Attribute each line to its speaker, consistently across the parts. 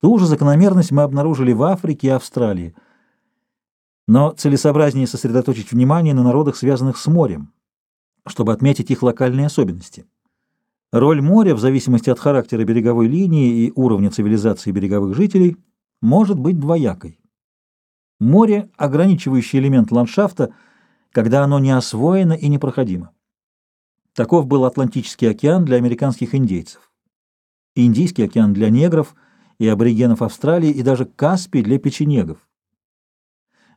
Speaker 1: Ту же закономерность мы обнаружили в Африке и Австралии. Но целесообразнее сосредоточить внимание на народах, связанных с морем, чтобы отметить их локальные особенности. Роль моря, в зависимости от характера береговой линии и уровня цивилизации береговых жителей, может быть двоякой. Море – ограничивающий элемент ландшафта, когда оно не освоено и непроходимо. Таков был Атлантический океан для американских индейцев, Индийский океан для негров и аборигенов Австралии и даже Каспий для печенегов.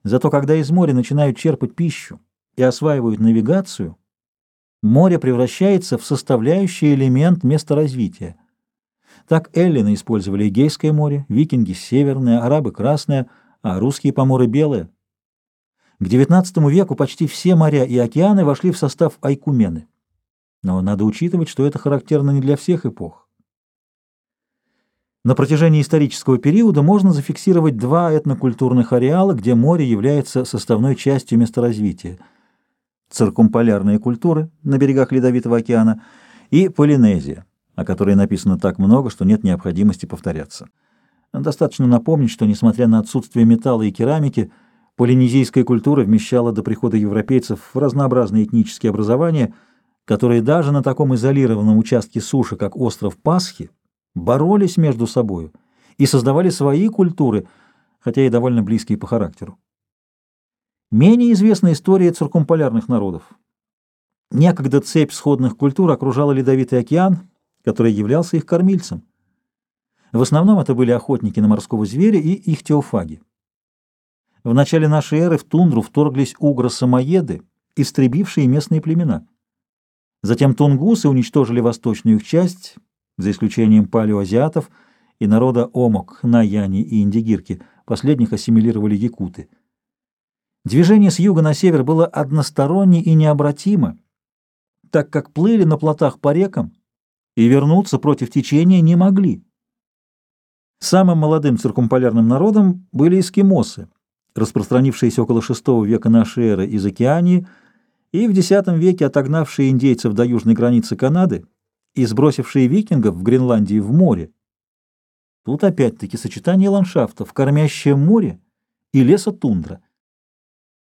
Speaker 1: Зато когда из моря начинают черпать пищу и осваивают навигацию, море превращается в составляющий элемент места развития. Так эллины использовали Эгейское море, викинги — Северное, арабы — Красное, а русские поморы — Белое. К XIX веку почти все моря и океаны вошли в состав Айкумены. Но надо учитывать, что это характерно не для всех эпох. На протяжении исторического периода можно зафиксировать два этнокультурных ареала, где море является составной частью месторазвития. Циркумполярные культуры на берегах Ледовитого океана и Полинезия, о которой написано так много, что нет необходимости повторяться. Достаточно напомнить, что, несмотря на отсутствие металла и керамики, полинезийская культура вмещала до прихода европейцев в разнообразные этнические образования – которые даже на таком изолированном участке суши, как остров Пасхи, боролись между собою и создавали свои культуры, хотя и довольно близкие по характеру. Менее известна история циркумполярных народов. Некогда цепь сходных культур окружала Ледовитый океан, который являлся их кормильцем. В основном это были охотники на морского зверя и их теофаги. В начале нашей эры в тундру вторглись угро-самоеды, истребившие местные племена. Затем тунгусы уничтожили восточную их часть, за исключением палеоазиатов и народа Омок, Наяни и Индигирки, последних ассимилировали якуты. Движение с юга на север было односторонне и необратимо, так как плыли на плотах по рекам и вернуться против течения не могли. Самым молодым циркумполярным народом были эскимосы, распространившиеся около VI века нашей эры из Океании – и в X веке отогнавшие индейцев до южной границы Канады и сбросившие викингов в Гренландии в море. Тут опять-таки сочетание ландшафтов, кормящее море и леса тундра –